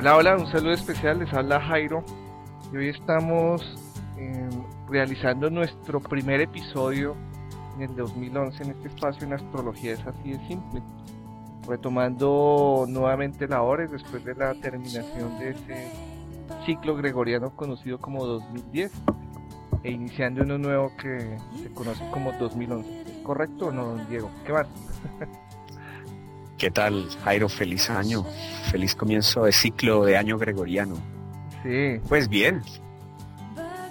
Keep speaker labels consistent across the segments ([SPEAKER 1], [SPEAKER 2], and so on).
[SPEAKER 1] Hola, hola, un saludo especial, les habla Jairo y hoy estamos em, realizando nuestro primer episodio en el 2011 en este espacio en astrología es así de simple, retomando nuevamente la hora después de la terminación de ese ciclo gregoriano conocido como 2010 e iniciando uno nuevo que se conoce como 2011. ¿Correcto o no, Diego? ¿Qué más?
[SPEAKER 2] ¿Qué tal, Jairo? Feliz año. Feliz comienzo de ciclo de año gregoriano.
[SPEAKER 1] Sí.
[SPEAKER 2] Pues bien.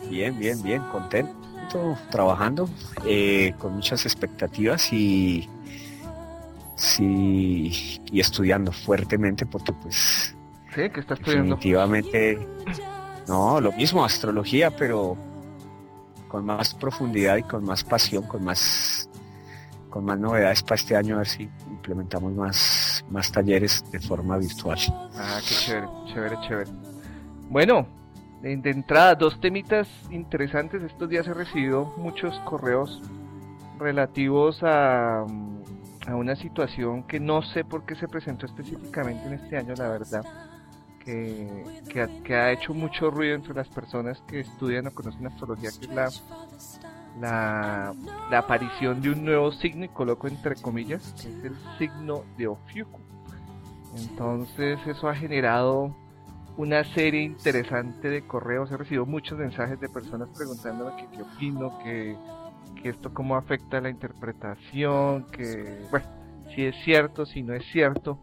[SPEAKER 2] Bien, bien, bien. Contento. Trabajando eh, con muchas expectativas y, sí, y estudiando fuertemente porque pues
[SPEAKER 1] sí, que está estudiando
[SPEAKER 2] definitivamente no lo mismo astrología pero con más profundidad y con más pasión con más con más novedades para este año, a ver si implementamos más, más talleres de forma virtual.
[SPEAKER 1] Ah, qué chévere, chévere, chévere. Bueno, de, entrada, dos temitas interesantes. Estos días he recibido muchos correos relativos a, a una situación que no sé por qué se presentó específicamente en este año, la verdad. Que, que, ha, que, ha, hecho mucho ruido entre las personas que estudian o conocen astrología, que es la la, aparición de un nuevo signo, y coloco entre comillas, que es el signo de Ofiuku. Entonces eso ha generado una serie interesante de correos. He recibido muchos mensajes de personas preguntándome qué opino, que, esto cómo afecta la interpretación, que, bueno, si es cierto, si no es cierto.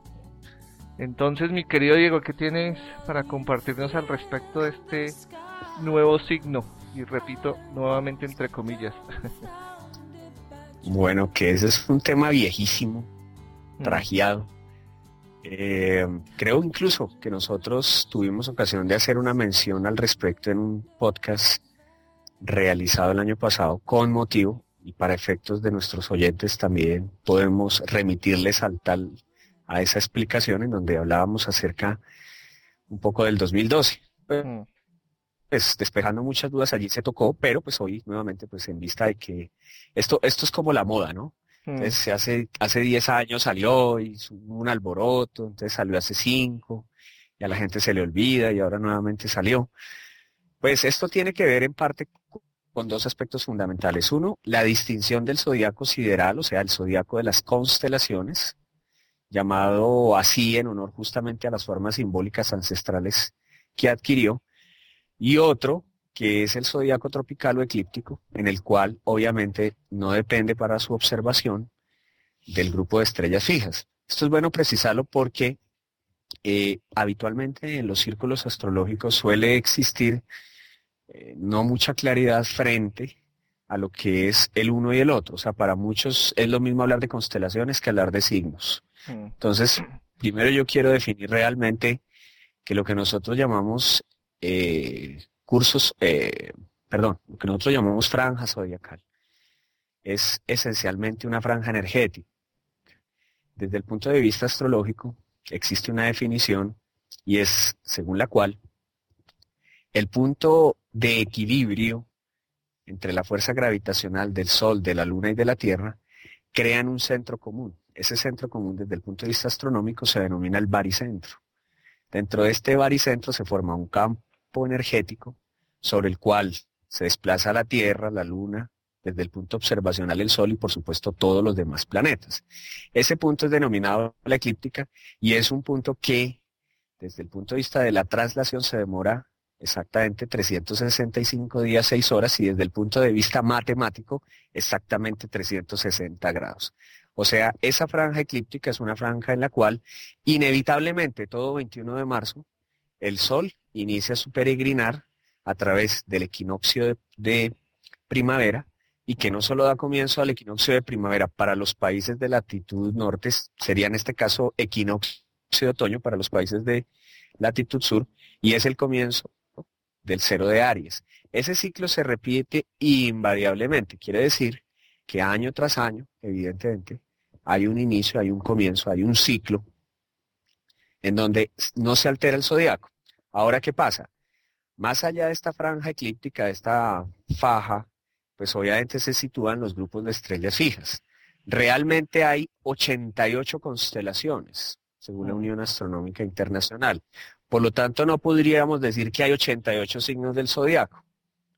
[SPEAKER 1] Entonces, mi querido Diego, ¿qué tienes para compartirnos al respecto de este nuevo signo? Y repito nuevamente entre comillas.
[SPEAKER 2] bueno, que ese es un tema viejísimo, mm. trajeado. Eh, creo incluso que nosotros tuvimos ocasión de hacer una mención al respecto en un podcast realizado el año pasado con motivo y para efectos de nuestros oyentes también podemos remitirles al tal a esa explicación en donde hablábamos acerca un poco del 2012 pues despejando muchas dudas allí se tocó, pero pues hoy nuevamente pues en vista de que esto, esto es como la moda, ¿no? Mm. Entonces hace, hace 10 años salió y un alboroto, entonces salió hace 5, y a la gente se le olvida y ahora nuevamente salió. Pues esto tiene que ver en parte con dos aspectos fundamentales. Uno, la distinción del zodiaco sideral, o sea, el zodiaco de las constelaciones, llamado así en honor justamente a las formas simbólicas ancestrales que adquirió, y otro que es el zodiaco tropical o eclíptico, en el cual obviamente no depende para su observación del grupo de estrellas fijas. Esto es bueno precisarlo porque eh, habitualmente en los círculos astrológicos suele existir eh, no mucha claridad frente a lo que es el uno y el otro. O sea, para muchos es lo mismo hablar de constelaciones que hablar de signos. Mm. Entonces, primero yo quiero definir realmente que lo que nosotros llamamos eh, cursos, eh, perdón, lo que nosotros llamamos franja zodiacal, es esencialmente una franja energética. Desde el punto de vista astrológico, existe una definición y es según la cual el punto de equilibrio entre la fuerza gravitacional del Sol, de la Luna y de la Tierra crean un centro común. Ese centro común desde el punto de vista astronómico se denomina el baricentro. Dentro de este baricentro se forma un campo energético sobre el cual se desplaza la Tierra, la Luna, desde el punto observacional el Sol y por supuesto todos los demás planetas. Ese punto es denominado la eclíptica y es un punto que desde el punto de vista de la traslación se demora exactamente 365 días, 6 horas y desde el punto de vista matemático exactamente 360 grados. O sea, esa franja eclíptica es una franja en la cual inevitablemente todo 21 de marzo el Sol inicia su peregrinar a través del equinoccio de, primavera y que no solo da comienzo al equinoccio de primavera para los países de latitud norte, sería en este caso equinoccio de otoño para los países de latitud sur, y es el comienzo del cero de Aries. Ese ciclo se repite invariablemente, quiere decir que año tras año, evidentemente, hay un inicio, hay un comienzo, hay un ciclo en donde no se altera el zodiaco. Ahora, ¿qué pasa? Más allá de esta franja eclíptica, de esta faja, pues obviamente se sitúan los grupos de estrellas fijas. Realmente hay 88 constelaciones, según la Unión Astronómica Internacional. Por lo tanto, no podríamos decir que hay 88 signos del zodiaco.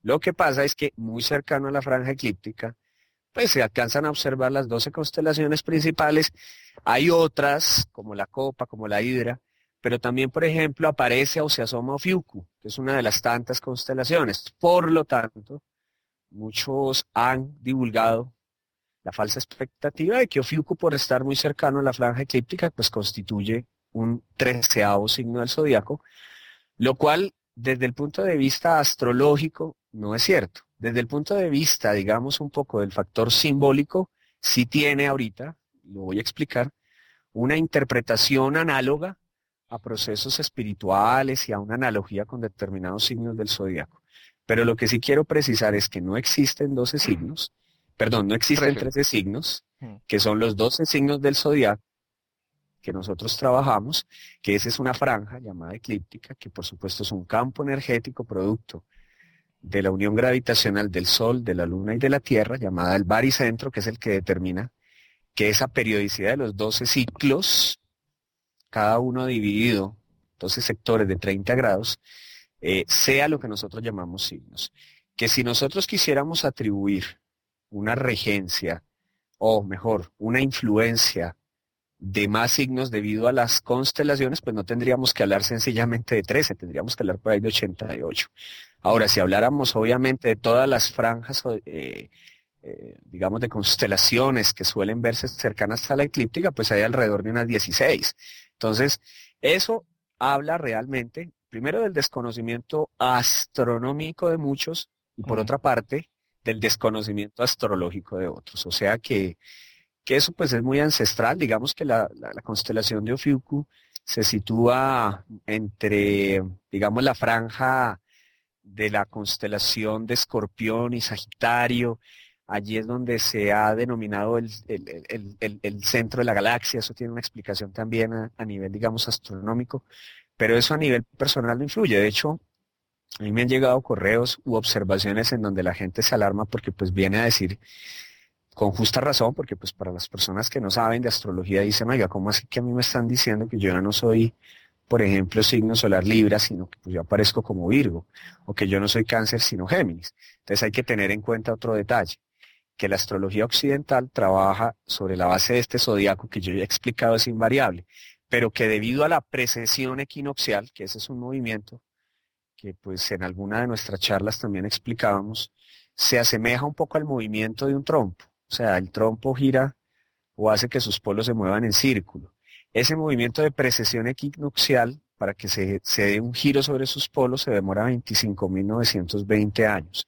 [SPEAKER 2] Lo que pasa es que muy cercano a la franja eclíptica, pues se alcanzan a observar las 12 constelaciones principales. Hay otras, como la copa, como la hidra, pero también, por ejemplo, aparece o se asoma que es una de las tantas constelaciones. Por lo tanto, muchos han divulgado la falsa expectativa de que Ofiuku, por estar muy cercano a la franja eclíptica, pues constituye un treceavo signo del zodiaco, lo cual desde el punto de vista astrológico no es cierto. Desde el punto de vista, digamos, un poco del factor simbólico, sí tiene ahorita, lo voy a explicar, una interpretación análoga a procesos espirituales y a una analogía con determinados signos del zodiaco. Pero lo que sí quiero precisar es que no existen 12 signos, perdón, no existen 13 signos, mm. que son los 12 signos del zodiaco, que nosotros trabajamos, que esa es una franja llamada eclíptica, que por supuesto es un campo energético producto de la unión gravitacional del Sol, de la Luna y de la Tierra, llamada el baricentro, que es el que determina que esa periodicidad de los 12 ciclos, cada uno dividido, 12 sectores de 30 grados, eh, sea lo que nosotros llamamos signos. Que si nosotros quisiéramos atribuir una regencia, o mejor, una influencia de más signos debido a las constelaciones, pues no tendríamos que hablar sencillamente de 13, tendríamos que hablar por ahí de 88. Ahora, si habláramos obviamente de todas las franjas, eh, eh, digamos, de constelaciones que suelen verse cercanas a la eclíptica, pues hay alrededor de unas 16. Entonces, eso habla realmente, primero del desconocimiento astronómico de muchos y por otra parte, del desconocimiento astrológico de otros. O sea que que eso pues es muy ancestral, digamos que la, constelación de Ofiuku se sitúa entre, digamos, la franja de la constelación de Escorpión y Sagitario, allí es donde se ha denominado el, centro de la galaxia, eso tiene una explicación también a, a, nivel, digamos, astronómico, pero eso a nivel personal no influye, de hecho, a mí me han llegado correos u observaciones en donde la gente se alarma porque pues viene a decir con justa razón, porque pues para las personas que no saben de astrología dicen, oiga, ¿cómo así que a mí me están diciendo que yo ya no soy, por ejemplo, signo solar Libra, sino que pues yo aparezco como Virgo, o que yo no soy cáncer, sino Géminis? Entonces hay que tener en cuenta otro detalle, que la astrología occidental trabaja sobre la base de este zodiaco que yo ya he explicado es invariable, pero que debido a la precesión equinoccial, que ese es un movimiento que pues en alguna de nuestras charlas también explicábamos, se asemeja un poco al movimiento de un trompo. O sea, el trompo gira o hace que sus polos se muevan en círculo. Ese movimiento de precesión equinoccial, para que se, se dé un giro sobre sus polos, se demora 25.920 años.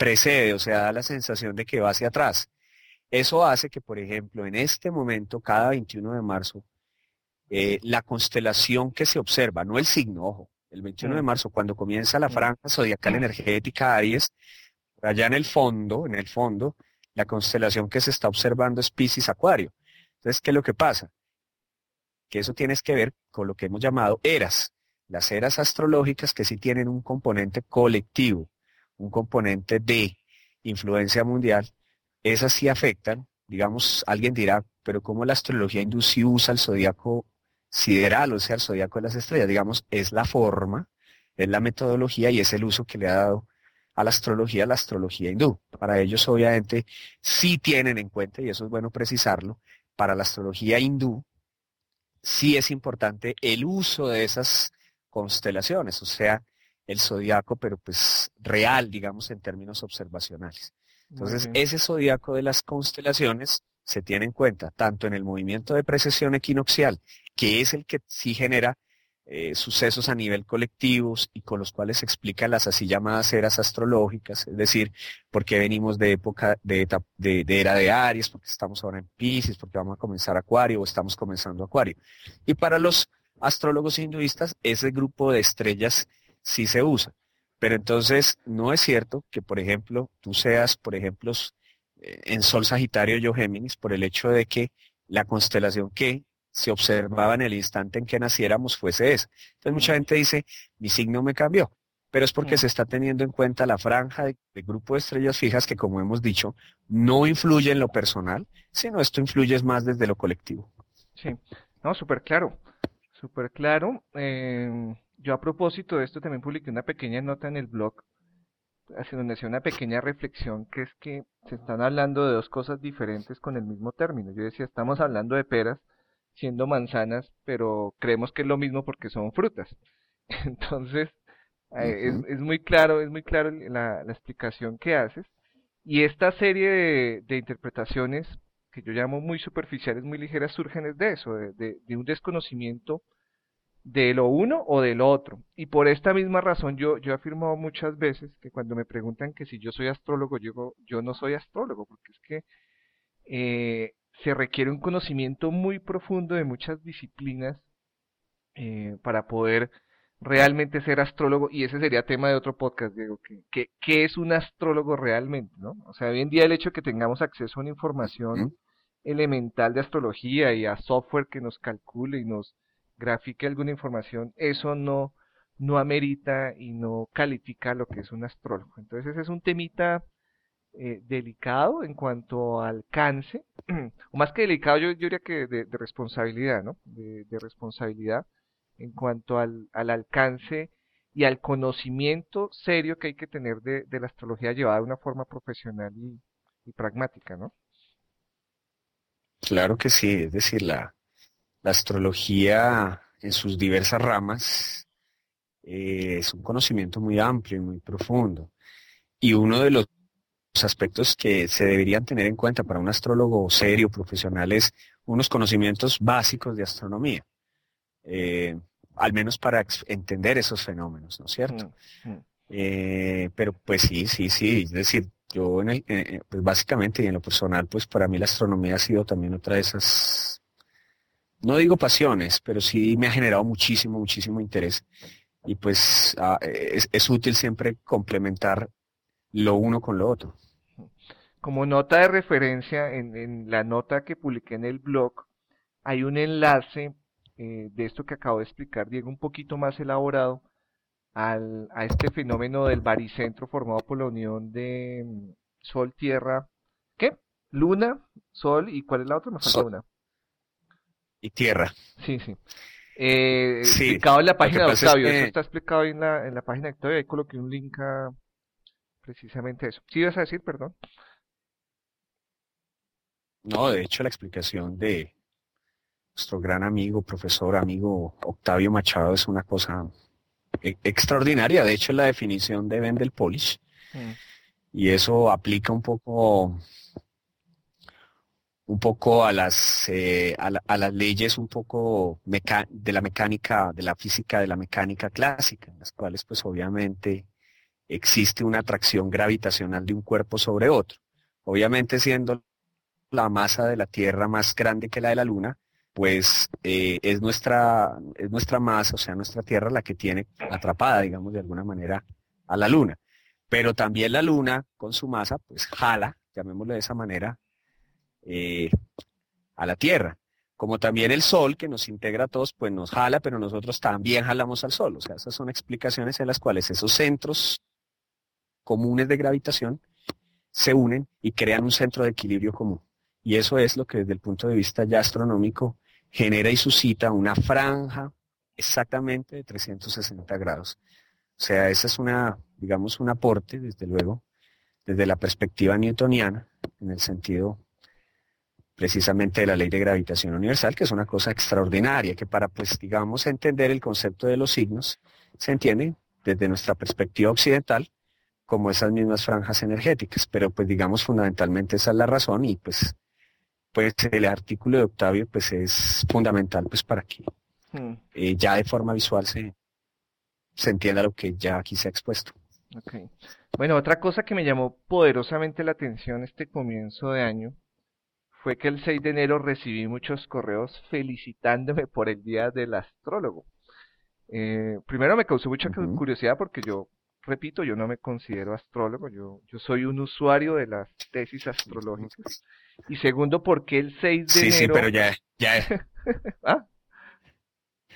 [SPEAKER 2] Precede, o sea, da la sensación de que va hacia atrás. Eso hace que, por ejemplo, en este momento, cada 21 de marzo, eh, la constelación que se observa, no el signo, ojo, el 21 de mm. marzo, cuando comienza la mm. franja zodiacal energética Aries, allá en el fondo, en el fondo, la constelación que se está observando es Pisces Acuario. Entonces, ¿qué es lo que pasa? Que eso tiene que ver con lo que hemos llamado eras. Las eras astrológicas que sí tienen un componente colectivo, un componente de influencia mundial, esas sí afectan. Digamos, alguien dirá, pero ¿cómo la astrología hindú sí usa el zodiaco sideral, o sea, el zodiaco de las estrellas? Digamos, es la forma, es la metodología y es el uso que le ha dado a la astrología, la astrología hindú. Para ellos, obviamente, sí tienen en cuenta, y eso es bueno precisarlo, para la astrología hindú, sí es importante el uso de esas constelaciones, o sea, el zodiaco, pero pues real, digamos, en términos observacionales. Entonces, ese zodiaco de las constelaciones se tiene en cuenta tanto en el movimiento de precesión equinoccial, que es el que sí genera eh, sucesos a nivel colectivo y con los cuales se explican las así llamadas eras astrológicas, es decir, por qué venimos de época de, de, era de Aries, porque estamos ahora en Pisces, porque vamos a comenzar Acuario o estamos comenzando Acuario. Y para los astrólogos hinduistas, ese grupo de estrellas sí se usa. Pero entonces no es cierto que, por ejemplo, tú seas, por ejemplo, eh, en Sol Sagitario yo Géminis, por el hecho de que la constelación que se observaba en el instante en que naciéramos fuese esa. Entonces mucha gente dice, mi signo me cambió, pero es porque se está teniendo en cuenta la franja de, grupo de estrellas fijas que, como hemos dicho, no influye en lo personal, sino esto influye más desde lo colectivo.
[SPEAKER 1] Sí, no, súper claro, súper claro. Eh, yo a propósito de esto también publiqué una pequeña nota en el blog, donde hacía una pequeña reflexión, que es que se están hablando de dos cosas diferentes con el mismo término. Yo decía, estamos hablando de peras siendo manzanas, pero creemos que es lo mismo porque son frutas. Entonces, eh, es, muy claro, es muy claro la, explicación que haces. Y esta serie de, interpretaciones que yo llamo muy superficiales, muy ligeras, surgen de eso, de, un desconocimiento de lo uno o de lo otro. Y por esta misma razón yo, yo he afirmado muchas veces que cuando me preguntan que si yo soy astrólogo, yo digo, yo no soy astrólogo, porque es que eh, se requiere un conocimiento muy profundo de muchas disciplinas eh, para poder realmente ser astrólogo, y ese sería tema de otro podcast, Diego, que, ¿qué es un astrólogo realmente? ¿no? O sea, hoy en día el hecho de que tengamos acceso a una información elemental de astrología y a software que nos calcule y nos grafique alguna información, eso no, no amerita y no califica lo que es un astrólogo. Entonces ese es un temita eh, delicado en cuanto al alcance, o más que delicado, yo, diría que de, responsabilidad, ¿no? De, responsabilidad en cuanto al, alcance y al conocimiento serio que hay que tener de, la astrología llevada de una forma profesional y, pragmática, ¿no?
[SPEAKER 2] Claro que sí, es decir, la, astrología en sus diversas ramas eh, es un conocimiento muy amplio y muy profundo. Y uno de los aspectos que se deberían tener en cuenta para un astrólogo serio, profesional, es unos conocimientos básicos de astronomía, eh, al menos para entender esos fenómenos, ¿no es cierto? Mm, mm. Eh, pero pues sí, sí, sí, es decir, yo en el, pues básicamente y en lo personal, pues para mí la astronomía ha sido también otra de esas, no digo pasiones, pero sí me ha generado muchísimo, muchísimo interés. Y pues ah, es, es útil siempre complementar lo uno con lo otro.
[SPEAKER 1] Como nota de referencia, en, la nota que publiqué en el blog, hay un enlace eh, de esto que acabo de explicar, Diego, un poquito más elaborado al, a este fenómeno del baricentro formado por la unión de mm, Sol, Tierra, ¿qué? Luna, Sol y ¿cuál es la otra? Me falta una.
[SPEAKER 2] Y Tierra.
[SPEAKER 1] Sí, sí. Eh, explicado en la página de Octavio, eso está explicado en la, en la página de Octavio, ahí coloqué un link a, precisamente eso. ¿Sí ibas a decir, perdón?
[SPEAKER 2] No, de hecho la explicación de nuestro gran amigo, profesor, amigo Octavio Machado es una cosa e-, extraordinaria. De hecho, la definición de Wendell Polish. Mm. Y eso aplica un poco un poco a las, eh, a, las leyes un poco de la mecánica, de la física, de la mecánica clásica, en las cuales pues obviamente existe una atracción gravitacional de un cuerpo sobre otro. Obviamente siendo la masa de la Tierra más grande que la de la Luna, pues eh, es, nuestra, es nuestra masa, o sea, nuestra Tierra la que tiene atrapada, digamos, de alguna manera a la Luna. Pero también la Luna, con su masa, pues jala, llamémoslo de esa manera, eh, a la Tierra. Como también el Sol, que nos integra a todos, pues nos jala, pero nosotros también jalamos al Sol. O sea, esas son explicaciones en las cuales esos centros comunes de gravitación se unen y crean un centro de equilibrio común. Y eso es lo que desde el punto de vista ya astronómico genera y suscita una franja exactamente de 360 grados. O sea, ese es una, digamos, un aporte, desde luego, desde la perspectiva newtoniana, en el sentido precisamente de la ley de gravitación universal, que es una cosa extraordinaria, que para, pues, digamos, entender el concepto de los signos, se entiende desde nuestra perspectiva occidental como esas mismas franjas energéticas. Pero pues digamos fundamentalmente esa es la razón y pues, pues el artículo de Octavio pues es fundamental pues para que hmm. eh, ya de forma visual se, se entienda lo que ya aquí se ha expuesto.
[SPEAKER 1] Okay. Bueno, otra cosa que me llamó poderosamente la atención este comienzo de año fue que el 6 de enero recibí muchos correos felicitándome por el Día del Astrólogo. Eh, primero me causó mucha curiosidad porque yo repito, yo no me considero astrólogo, yo, yo soy un usuario de las tesis astrológicas. Y segundo, porque el 6 de enero...
[SPEAKER 2] Sí, sí, pero ya, ya, ¿Ah?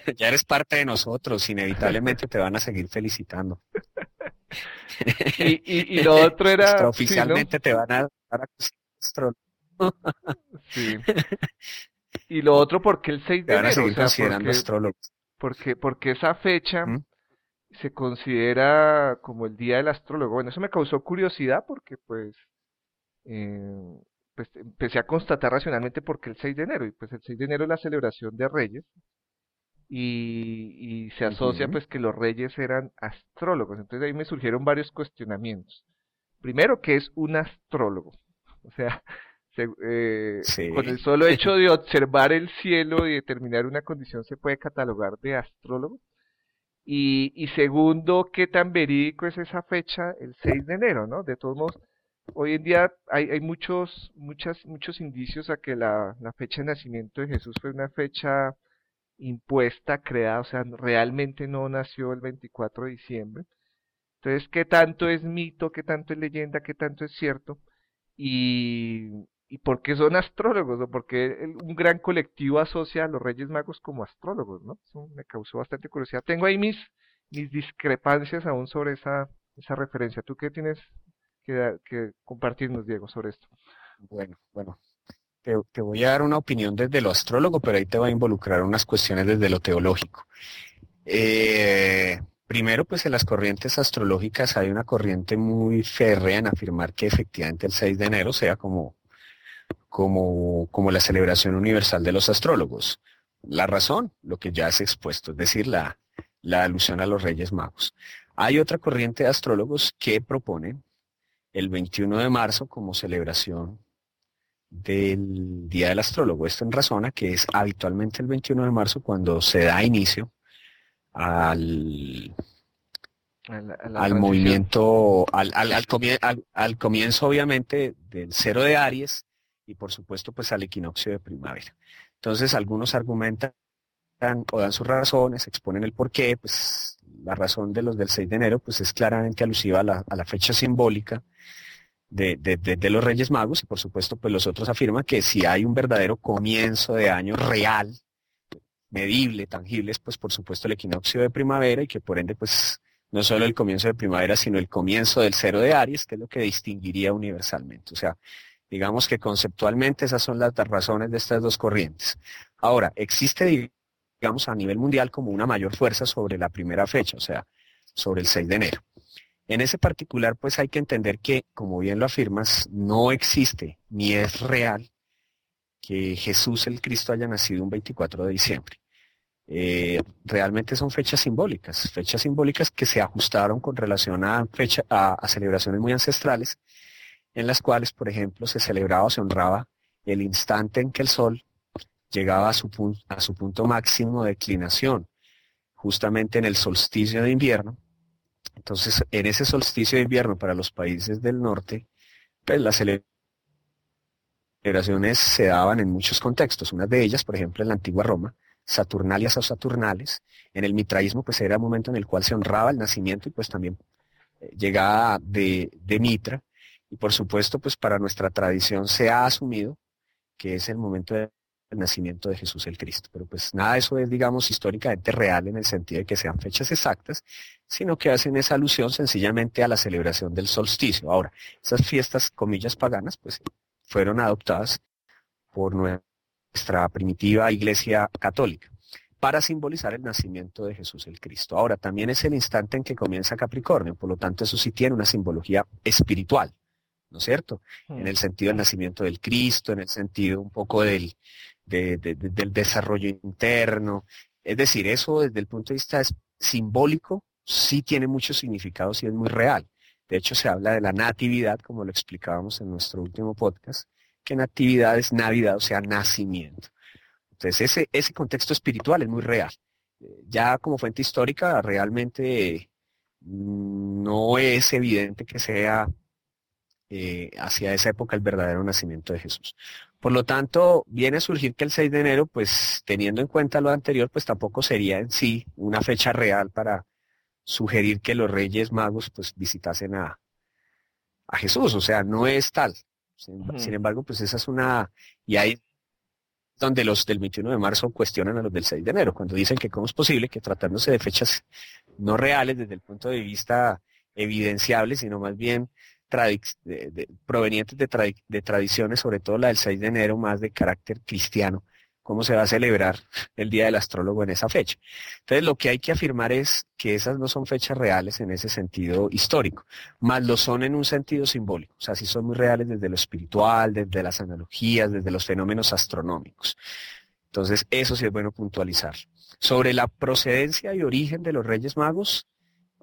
[SPEAKER 2] ya eres parte de nosotros, inevitablemente te van a seguir felicitando.
[SPEAKER 1] y, y, lo otro era...
[SPEAKER 2] Oficialmente te van a dar astrólogo.
[SPEAKER 1] Sí. Y lo otro, porque el 6 de enero?
[SPEAKER 2] a seguir considerando
[SPEAKER 1] porque, Porque, porque esa fecha... ¿Mm? se considera como el día del astrólogo. Bueno, eso me causó curiosidad porque pues, eh, pues empecé a constatar racionalmente por qué el 6 de enero. Y pues el 6 de enero es la celebración de Reyes y, se asocia pues que los reyes eran astrólogos. Entonces ahí me surgieron varios cuestionamientos. Primero, ¿qué es un astrólogo? O sea, eh, con el solo hecho de observar el cielo y determinar una condición se puede catalogar de astrólogo. Y, y segundo, ¿qué tan verídico es esa fecha, el 6 de enero, ¿no? De todos modos, hoy en día hay, hay muchos, muchas, muchos indicios a que la, la fecha de nacimiento de Jesús fue una fecha impuesta, creada, o sea, realmente no nació el 24 de diciembre. Entonces, ¿qué tanto es mito, qué tanto es leyenda, qué tanto es cierto? Y, y por qué son astrólogos, o porque un gran colectivo asocia a los Reyes Magos como astrólogos, ¿no? Eso me causó bastante curiosidad. Tengo ahí mis, mis discrepancias aún sobre esa, esa referencia. ¿Tú qué tienes que, que compartirnos, Diego, sobre esto?
[SPEAKER 2] Bueno, bueno, te, voy a dar una opinión desde lo astrólogo, pero ahí te va a involucrar unas cuestiones desde lo teológico. Eh, primero, pues en las corrientes astrológicas hay una corriente muy férrea en afirmar que efectivamente el 6 de enero sea como, como, como la celebración universal de los astrólogos. La razón, lo que ya has expuesto, es decir, la, la alusión a los Reyes Magos. Hay otra corriente de astrólogos que proponen el 21 de marzo como celebración del Día del Astrólogo. Esto en razón a que es habitualmente el 21 de marzo cuando se da inicio al, al movimiento, al, al, al, comienzo obviamente del cero de Aries y por supuesto pues al equinoccio de primavera. Entonces algunos argumentan o dan sus razones, exponen el por qué, pues la razón de los del 6 de enero pues es claramente alusiva a la, a la fecha simbólica de, los Reyes Magos y por supuesto pues los otros afirman que si hay un verdadero comienzo de año real, medible, tangible, pues por supuesto el equinoccio de primavera y que por ende pues no solo el comienzo de primavera, sino el comienzo del cero de Aries, que es lo que distinguiría universalmente. O sea, digamos que conceptualmente esas son las razones de estas dos corrientes. Ahora, existe, digamos, a nivel mundial como una mayor fuerza sobre la primera fecha, o sea, sobre el 6 de enero. En ese particular, pues hay que entender que, como bien lo afirmas, no existe ni es real que Jesús el Cristo haya nacido un 24 de diciembre. Eh, realmente son fechas simbólicas, fechas simbólicas que se ajustaron con relación a, fecha, a, celebraciones muy ancestrales, en las cuales, por ejemplo, se celebraba o se honraba el instante en que el sol llegaba a su, punto máximo de declinación, justamente en el solsticio de invierno, entonces, en ese solsticio de invierno para los países del norte, pues las celebraciones se daban en muchos contextos. Una de ellas, por ejemplo, en la antigua Roma, Saturnalias o Saturnales. En el mitraísmo, pues era el momento en el cual se honraba el nacimiento y pues también eh, llegaba de, de Mitra. Y por supuesto, pues para nuestra tradición se ha asumido que es el momento de nacimiento de Jesús el Cristo. Pero pues nada de eso es, digamos, históricamente real en el sentido de que sean fechas exactas, sino que hacen esa alusión sencillamente a la celebración del solsticio. Ahora, esas fiestas, comillas, paganas, pues fueron adoptadas por nuestra primitiva Iglesia Católica para simbolizar el nacimiento de Jesús el Cristo. Ahora, también es el instante en que comienza Capricornio, por lo tanto eso sí tiene una simbología espiritual, ¿no es cierto? En mm. el sentido del nacimiento del Cristo, en el sentido un poco del, del desarrollo interno. Es decir, eso desde el punto de vista simbólico sí tiene mucho significado, sí es muy real. De hecho, se habla de la natividad, como lo explicábamos en nuestro último podcast, que natividad es Navidad, o sea, nacimiento. Entonces, ese, ese contexto espiritual es muy real. Ya como fuente histórica, realmente no es evidente que sea eh, hacia esa época el verdadero nacimiento de Jesús. Por lo tanto, viene a surgir que el 6 de enero, pues teniendo en cuenta lo anterior, pues tampoco sería en sí una fecha real para sugerir que los reyes magos pues visitasen a, a Jesús. O sea, no es tal. Sin, embargo, pues esa es una... Y ahí donde los del 21 de marzo cuestionan a los del 6 de enero, cuando dicen que cómo es posible que tratándose de fechas no reales desde el punto de vista evidenciable, sino más bien provenientes de, tradiciones, sobre todo la del 6 de enero, más de carácter cristiano, cómo se va a celebrar el Día del Astrólogo en esa fecha. Entonces, lo que hay que afirmar es que esas no son fechas reales en ese sentido histórico, más lo son en un sentido simbólico. O sea, sí son muy reales desde lo espiritual, desde las analogías, desde los fenómenos astronómicos. Entonces, eso sí es bueno puntualizar. Sobre la procedencia y origen de los Reyes Magos,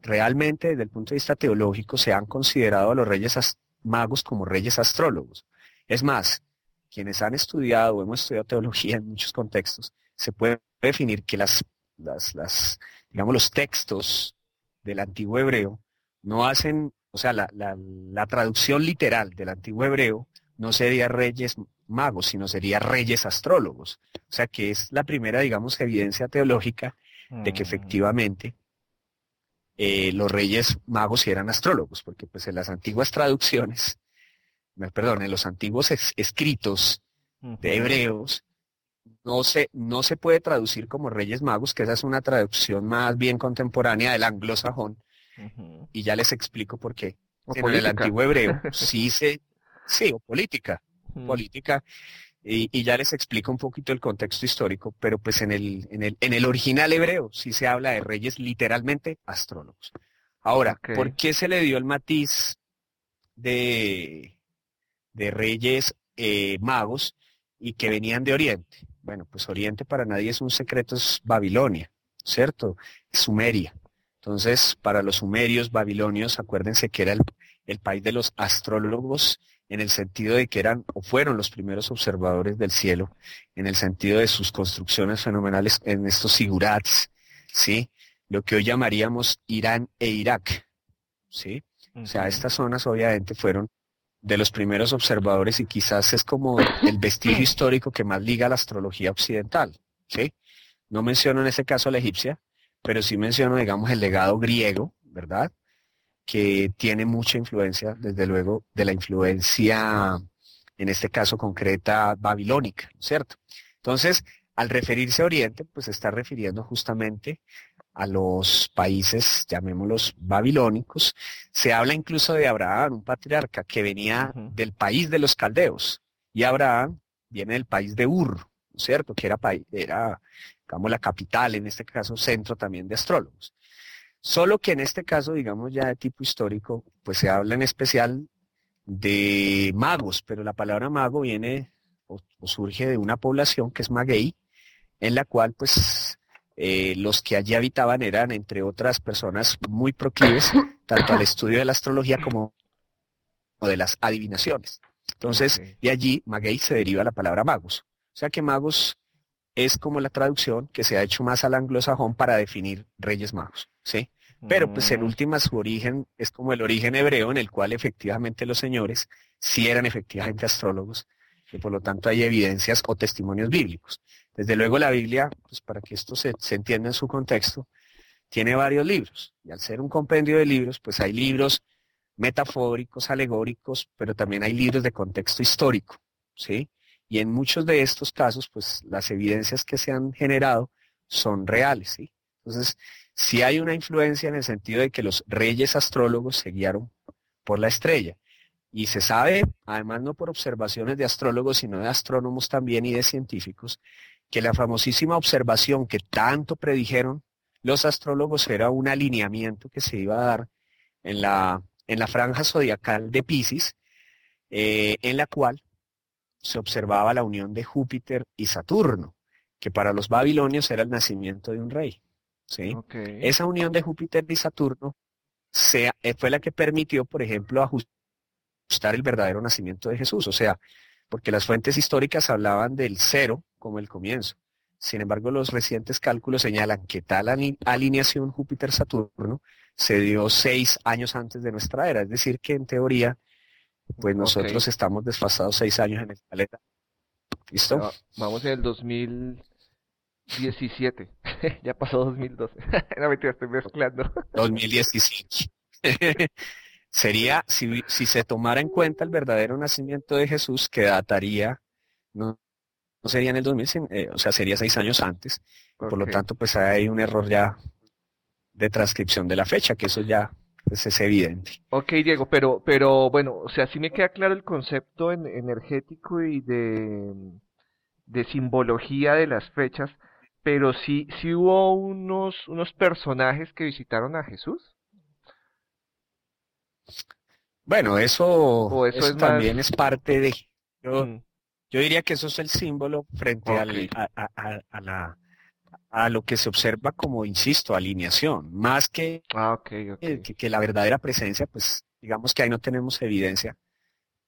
[SPEAKER 2] realmente desde el punto de vista teológico se han considerado a los Reyes Magos como Reyes Astrólogos. Es más, quienes han estudiado o hemos estudiado teología en muchos contextos, se puede definir que las, las, digamos, los textos del antiguo hebreo no hacen, o sea, la, la, traducción literal del antiguo hebreo no sería reyes magos, sino sería reyes astrólogos. O sea, que es la primera, digamos, evidencia teológica de que mm. efectivamente eh, los reyes magos eran astrólogos, porque pues en las antiguas traducciones perdón, en los antiguos escritos de hebreos, no se, no se puede traducir como Reyes Magos, que esa es una traducción más bien contemporánea del anglosajón, y ya les explico por qué. en el antiguo hebreo. Sí se, sí, o política, política, y, ya les explico un poquito el contexto histórico, pero pues en el, en el, en el original hebreo sí se habla de reyes literalmente astrólogos. Ahora, ¿por qué se le dio el matiz de, de reyes eh, magos y que venían de Oriente. Bueno, pues Oriente para nadie es un secreto, es Babilonia, ¿cierto? Sumeria. Entonces, para los sumerios, babilonios, acuérdense que era el, el país de los astrólogos en el sentido de que eran o fueron los primeros observadores del cielo, en el sentido de sus construcciones fenomenales en estos sigurats, ¿sí? Lo que hoy llamaríamos Irán e Irak, ¿sí? O sea, estas zonas obviamente fueron de los primeros observadores y quizás es como el vestigio histórico que más liga a la astrología occidental. ¿sí? No menciono en este caso a la egipcia, pero sí menciono, digamos, el legado griego, ¿verdad? Que tiene mucha influencia, desde luego, de la influencia, en este caso concreta, babilónica, ¿cierto? Entonces, al referirse a Oriente, pues se está refiriendo justamente a los países, llamémoslos babilónicos. Se habla incluso de Abraham, un patriarca que venía del país de los caldeos. Y Abraham viene del país de Ur, ¿cierto? Que era, era, digamos, la capital, en este caso, centro también de astrólogos. Solo que en este caso, digamos ya de tipo histórico, pues se habla en especial de magos, pero la palabra mago viene o, o surge de una población que es maguey, en la cual pues eh, los que allí habitaban eran, entre otras personas, muy proclives tanto al estudio de la astrología como de las adivinaciones. Entonces, de allí, maguey se deriva la palabra magos. O sea que magos es como la traducción que se ha hecho más al anglosajón para definir reyes magos, ¿sí? Pero pues en mm. última su origen es como el origen hebreo en el cual efectivamente los señores sí eran efectivamente astrólogos y por lo tanto hay evidencias o testimonios bíblicos. Desde luego la Biblia, pues para que esto se, entienda en su contexto, tiene varios libros. Y al ser un compendio de libros, pues hay libros metafóricos, alegóricos, pero también hay libros de contexto histórico, ¿sí? Y en muchos de estos casos, pues las evidencias que se han generado son reales, ¿sí? Entonces, sí hay una influencia en el sentido de que los reyes astrólogos se guiaron por la estrella. Y se sabe, además no por observaciones de astrólogos, sino de astrónomos también y de científicos, que la famosísima observación que tanto predijeron los astrólogos era un alineamiento que se iba a dar en la, en la franja zodiacal de Pisces, eh, en la cual se observaba la unión de Júpiter y Saturno, que para los babilonios era el nacimiento de un rey. ¿Sí? Esa unión de Júpiter y Saturno se, eh, fue la que permitió, por ejemplo, ajustar el verdadero nacimiento de Jesús. O sea, porque las fuentes históricas hablaban del cero como el comienzo. Sin embargo, los recientes cálculos señalan que tal alineación Júpiter-Saturno se dio seis años antes de nuestra era. Es decir, que en teoría, pues nosotros estamos desfasados seis años en el planeta. ¿Listo?
[SPEAKER 1] vamos en el 2017. ya pasó 2012. no mentira, estoy mezclando.
[SPEAKER 2] 2017. sería, si, si, se tomara en cuenta el verdadero nacimiento de Jesús, que dataría, no, no sería en el 2000, eh, o sea, sería seis años antes. Por lo tanto, pues hay un error ya de transcripción de la fecha, que eso ya pues, es evidente.
[SPEAKER 1] Ok, Diego, pero, pero bueno, o sea, sí me queda claro el concepto energético y de, de simbología de las fechas, pero sí, sí hubo unos, unos personajes que visitaron a Jesús.
[SPEAKER 2] Bueno, eso, eso, también es parte de... Yo, mm. yo, diría que eso es el símbolo frente al, a, la, a lo que se observa como, insisto, alineación, más que,
[SPEAKER 1] ah,
[SPEAKER 2] que, que, la verdadera presencia, pues digamos que ahí no tenemos evidencia,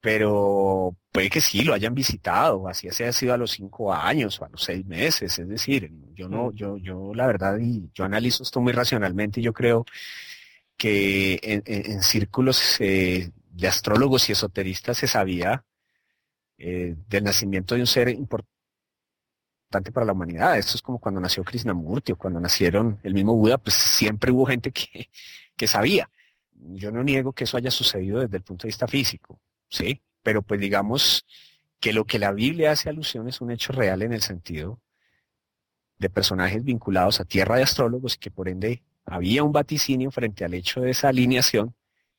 [SPEAKER 2] pero puede que sí lo hayan visitado, así ha sido a los cinco años o a los seis meses, es decir, yo no, yo, yo la verdad, y yo analizo esto muy racionalmente y yo creo que en, círculos eh, de astrólogos y esoteristas se sabía eh, del nacimiento de un ser importante para la humanidad. Esto es como cuando nació Krishnamurti o cuando nacieron el mismo Buda, pues siempre hubo gente que, que sabía. Yo no niego que eso haya sucedido desde el punto de vista físico, ¿sí? Pero pues digamos que lo que la Biblia hace alusión es un hecho real en el sentido de personajes vinculados a tierra de astrólogos y que por ende había un vaticinio frente al hecho de esa alineación,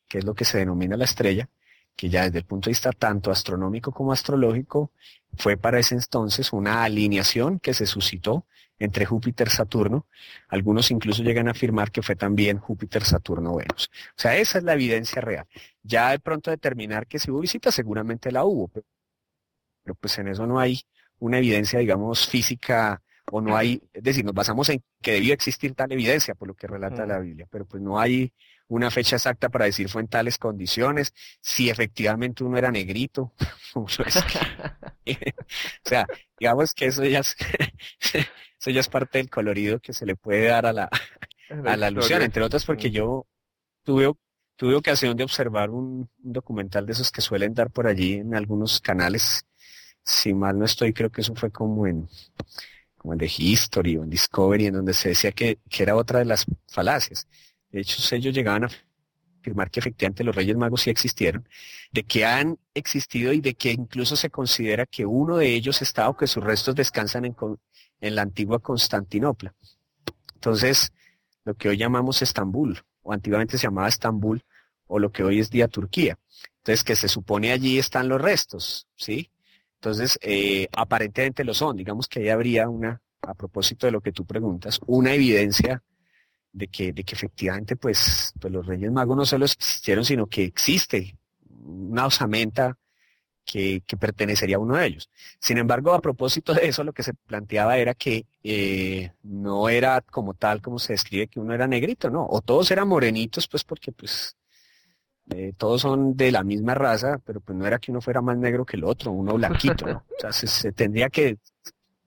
[SPEAKER 2] que es lo que se denomina la estrella, que ya desde el punto de vista tanto astronómico como astrológico fue para ese entonces una alineación que se suscitó entre Júpiter Saturno. Algunos incluso llegan a afirmar que fue también Júpiter Saturno Venus. O sea, esa es la evidencia real. Ya de pronto determinar que si hubo visita, seguramente la hubo, pero pues en eso no hay una evidencia, digamos, física o no hay, es decir, nos basamos en que debió existir tal evidencia por lo que relata la Biblia, pero pues no hay una fecha exacta para decir fue en tales condiciones, si efectivamente uno era negrito. o sea, digamos que eso ya, es, eso ya es parte del colorido que se le puede dar a la, a la alusión, entre otras porque yo tuve, tuve ocasión de observar un, documental de esos que suelen dar por allí en algunos canales. Si mal no estoy, creo que eso fue como en, como en The History o en Discovery, en donde se decía que, que era otra de las falacias de hecho, ellos llegaban a afirmar que efectivamente los Reyes Magos sí existieron, de que han existido y de que incluso se considera que uno de ellos está o que sus restos descansan en, la antigua Constantinopla. Entonces, lo que hoy llamamos Estambul, o antiguamente se llamaba Estambul, o lo que hoy es día Turquía. Entonces, que se supone allí están los restos, ¿sí? Entonces, eh, aparentemente lo son. Digamos que ahí habría una, a propósito de lo que tú preguntas, una evidencia de que, de que efectivamente pues, pues los Reyes Magos no solo existieron, sino que existe una osamenta que, que, pertenecería a uno de ellos. Sin embargo, a propósito de eso, lo que se planteaba era que eh, no era como tal como se describe que uno era negrito, ¿no? O todos eran morenitos, pues porque pues eh, todos son de la misma raza, pero pues no era que uno fuera más negro que el otro, uno blanquito. O sea, se, tendría que,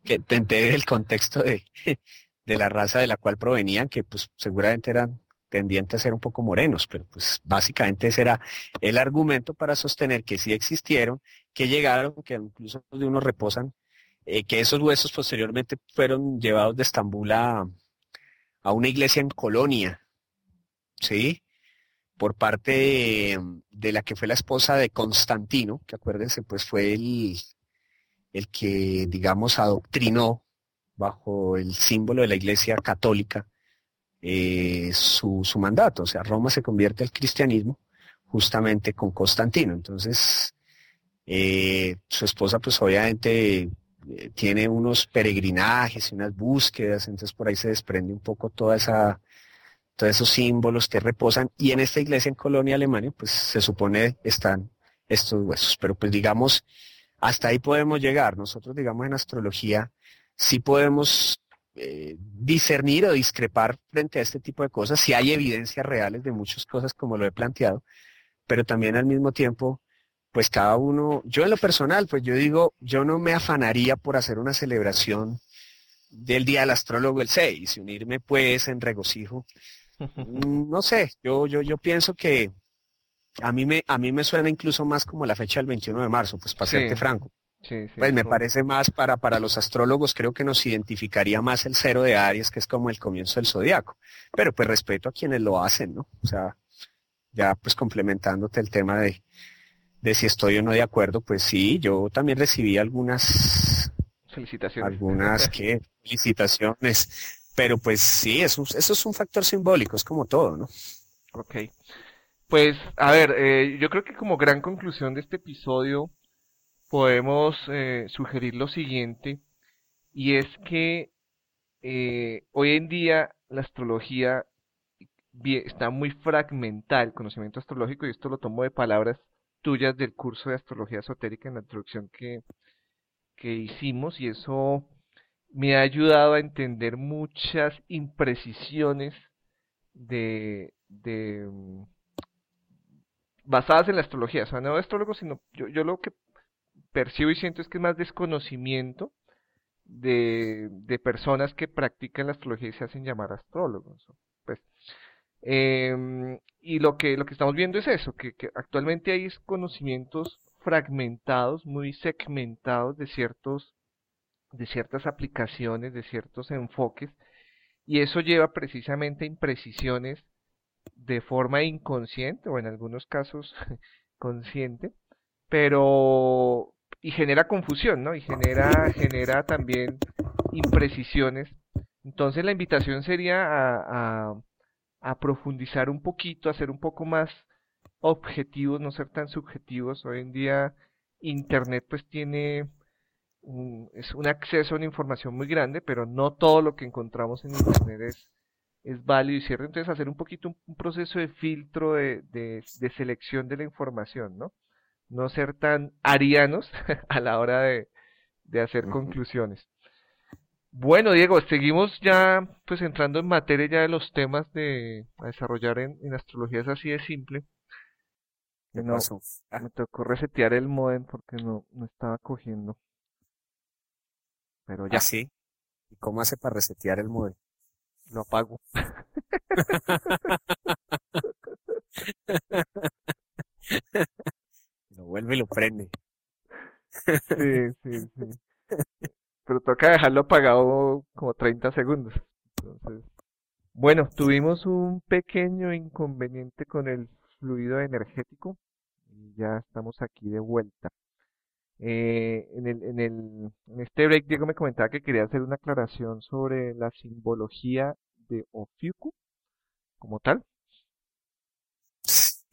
[SPEAKER 2] que entender el contexto de, de la raza de la cual provenían, que pues seguramente eran tendientes a ser un poco morenos, pero pues básicamente ese era el argumento para sostener que sí existieron, que llegaron, que incluso de unos reposan, eh, que esos huesos posteriormente fueron llevados de Estambul a, a una iglesia en Colonia, ¿sí? Por parte de, la que fue la esposa de Constantino, que acuérdense, pues fue el, el que, digamos, adoctrinó bajo el símbolo de la Iglesia Católica eh, su, su, mandato. O sea, Roma se convierte al cristianismo justamente con Constantino. Entonces, eh, su esposa pues obviamente eh, tiene unos peregrinajes y unas búsquedas, entonces por ahí se desprende un poco toda esa, todos esos símbolos que reposan. Y en esta iglesia en Colonia, Alemania, pues se supone están estos huesos. Pero pues digamos, hasta ahí podemos llegar. Nosotros, digamos, en astrología, si podemos eh, discernir o discrepar frente a este tipo de cosas, si hay evidencias reales de muchas cosas como lo he planteado, pero también al mismo tiempo, pues cada uno, yo en lo personal, pues yo digo, yo no me afanaría por hacer una celebración del Día del Astrólogo el 6 y unirme pues en regocijo. No sé, yo, yo, yo pienso que a mí, me, a mí me suena incluso más como la fecha del 21 de marzo, pues para serte franco pues me parece más para, para los astrólogos, creo que nos identificaría más el cero de Aries, que es como el comienzo del zodiaco. Pero pues respeto a quienes lo hacen, ¿no? O sea, ya pues complementándote el tema de, de si estoy o no de acuerdo, pues sí, yo también recibí algunas
[SPEAKER 1] felicitaciones.
[SPEAKER 2] Algunas que felicitaciones. Pero pues sí, eso, eso es un factor simbólico, es como todo, ¿no?
[SPEAKER 1] Ok. Pues, a ver, eh, yo creo que como gran conclusión de este episodio, podemos eh, sugerir lo siguiente, y es que eh, hoy en día la astrología está muy fragmentada, el conocimiento astrológico, y esto lo tomo de palabras tuyas del curso de astrología esotérica en la introducción que, que hicimos, y eso me ha ayudado a entender muchas imprecisiones de, de mm, basadas en la astrología, o sea, no astrólogos, sino yo, yo lo que percibo y siento es que es más desconocimiento de, de personas que practican la astrología y se hacen llamar astrólogos. Pues, em, y lo que, lo que estamos viendo es eso, que, que actualmente hay conocimientos fragmentados, muy segmentados de ciertos de ciertas aplicaciones, de ciertos enfoques, y eso lleva precisamente a imprecisiones de forma inconsciente o en algunos casos consciente, pero y genera confusión, ¿no? Y genera genera también imprecisiones. Entonces la invitación sería a, a, a profundizar un poquito, a ser un poco más objetivos, no ser tan subjetivos. Hoy en día Internet pues tiene es un acceso a una información muy grande, pero no todo lo que encontramos en Internet es, es válido y cierto. Entonces, hacer un poquito un, proceso de filtro, de, de, selección de la información, ¿no? No ser tan arianos a la hora de, de hacer conclusiones. Bueno, Diego, seguimos ya pues entrando en materia ya de los temas de a desarrollar en, en astrología es así de simple. No, me tocó resetear el modem porque no, no estaba cogiendo. Pero ya.
[SPEAKER 2] ¿Ah, sí? ¿Y cómo hace para resetear el modem?
[SPEAKER 1] Lo apago.
[SPEAKER 2] vuelve y lo prende.
[SPEAKER 1] sí, sí, sí. Pero toca dejarlo apagado como 30 segundos. Entonces, bueno, tuvimos un pequeño inconveniente con el fluido energético y ya estamos aquí de vuelta. Eh, en, el, en, el, en este break, Diego me comentaba que quería hacer una aclaración sobre la simbología de Ofiuku como tal.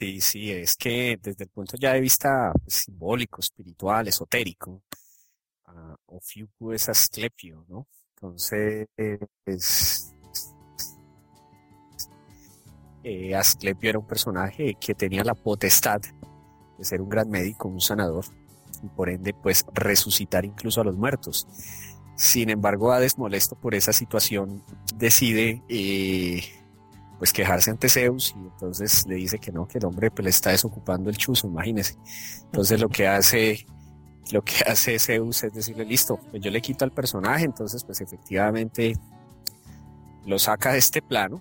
[SPEAKER 2] Sí, sí, es que desde el punto ya de vista pues, simbólico, espiritual, esotérico, uh, es Asclepio, ¿no? Entonces, eh, Asclepio era un personaje que tenía la potestad de ser un gran médico, un sanador, y por ende pues resucitar incluso a los muertos. Sin embargo, Hades, molesto por esa situación, decide eh, pues quejarse ante Zeus y entonces le dice que no, que el hombre pues le está desocupando el chuzo, imagínese. Entonces lo que hace lo que hace Zeus es decirle, listo, pues yo le quito al personaje, entonces pues efectivamente lo saca de este plano,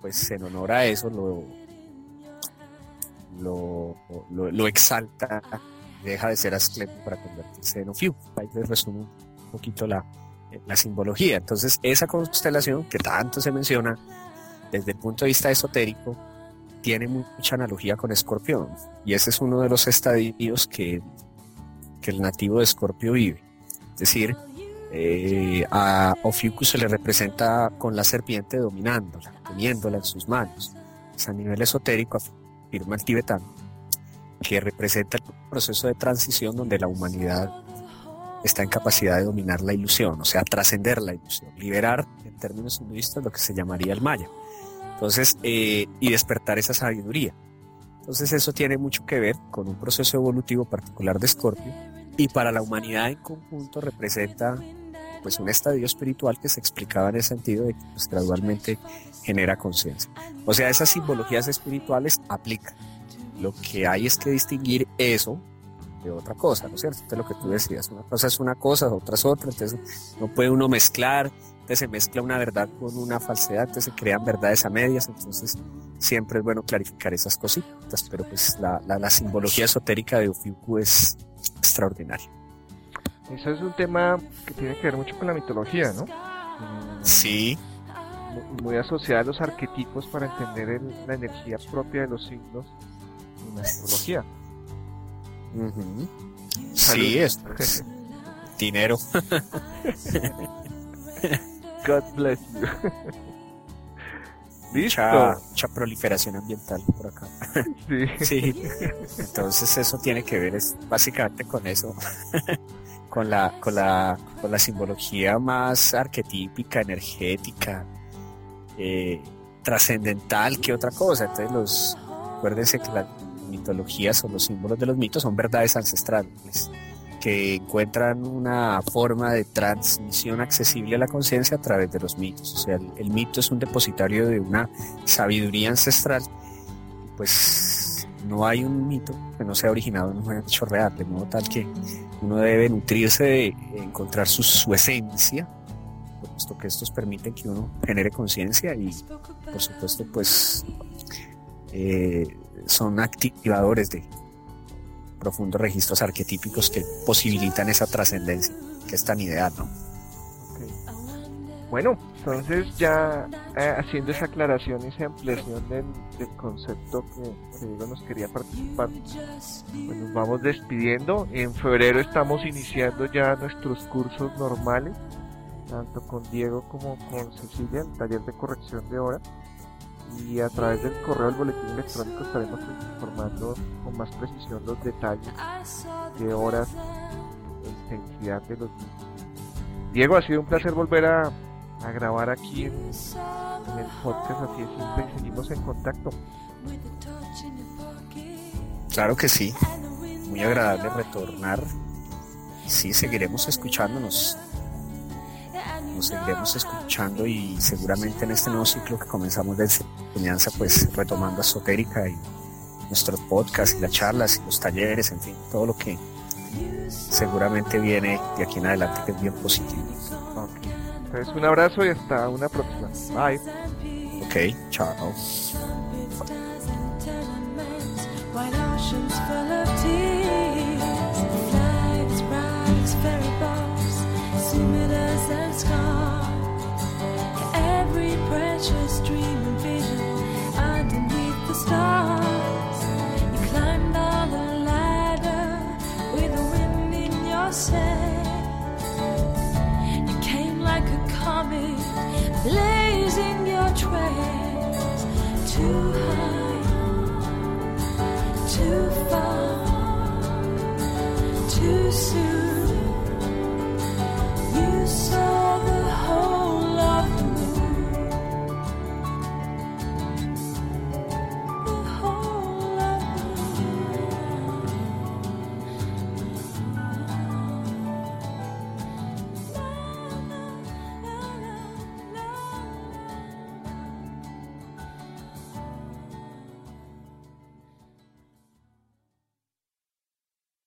[SPEAKER 2] pues en honor a eso lo, lo, lo, exalta deja de ser Asclepio para convertirse en Ofiu. Ahí les resumo un poquito la, la simbología. Entonces, esa constelación que tanto se menciona desde el punto de vista esotérico, tiene mucha analogía con Escorpión. Y ese es uno de los estadios que, el nativo de Escorpio vive. Es decir, eh, a Ofiuku se le representa con la serpiente dominándola, teniéndola en sus manos. Es a nivel esotérico, afirma el tibetano, que representa el proceso de transición donde la humanidad está en capacidad de dominar la ilusión, o sea, trascender la ilusión, liberar en términos hinduistas lo que se llamaría el maya. Entonces, eh, y despertar esa sabiduría. Entonces eso tiene mucho que ver con un proceso evolutivo particular de Escorpio y para la humanidad en conjunto representa pues un estadio espiritual que se explicaba en el sentido de que pues, gradualmente genera conciencia. O sea, esas simbologías espirituales aplican lo que hay es que distinguir eso de otra cosa, ¿no es cierto? Entonces lo que tú decías, una cosa es una cosa, otra es otra, entonces no puede uno mezclar, entonces se mezcla una verdad con una falsedad, entonces se crean verdades a medias, entonces siempre es bueno clarificar esas cositas, pero pues la, la, simbología esotérica de Ofiuku es extraordinaria.
[SPEAKER 1] Eso es un tema que tiene que ver mucho con la mitología, ¿no?
[SPEAKER 2] Sí.
[SPEAKER 1] Muy asociada a los arquetipos para entender la energía propia de los signos astrología.
[SPEAKER 2] Sí, es dinero.
[SPEAKER 1] God bless you.
[SPEAKER 2] Mucha, mucha, proliferación ambiental por acá. Sí. sí. Entonces eso tiene que ver es básicamente con eso, con la, con la, con la simbología más arquetípica, energética, eh, trascendental que otra cosa. Entonces los, acuérdense que las mitologías o los símbolos de los mitos son verdades ancestrales que encuentran una forma de transmisión accesible a la conciencia a través de los mitos. O sea, el, mito es un depositario de una sabiduría ancestral. Pues no hay un mito que no sea originado en un hecho real, de modo tal que uno debe nutrirse de encontrar su, esencia, puesto que estos permiten que uno genere conciencia y, por supuesto, pues eh, son activadores de, profundos registros arquetípicos que posibilitan esa trascendencia, que es tan ideal, ¿no?
[SPEAKER 1] Bueno, entonces ya eh, haciendo esa aclaración y esa ampliación del, concepto que, Diego nos quería participar, pues nos vamos despidiendo. En febrero estamos iniciando ya nuestros cursos normales, tanto con Diego como con Cecilia, el taller de corrección de hora y a través del correo del boletín electrónico estaremos informando con más precisión los detalles de horas e intensidad de los mismos. Diego, ha sido un placer volver a, grabar aquí en, el podcast, así es siempre seguimos en contacto.
[SPEAKER 2] Claro que sí, muy agradable retornar. Sí, seguiremos escuchándonos nos seguiremos escuchando y seguramente en este nuevo ciclo que comenzamos de enseñanza, pues retomando Esotérica y nuestros podcasts y las charlas y los talleres, en fin, todo lo que seguramente viene de aquí en adelante que es bien positivo.
[SPEAKER 1] Entonces un abrazo y hasta una próxima. Bye.
[SPEAKER 2] Ok, chao. Far.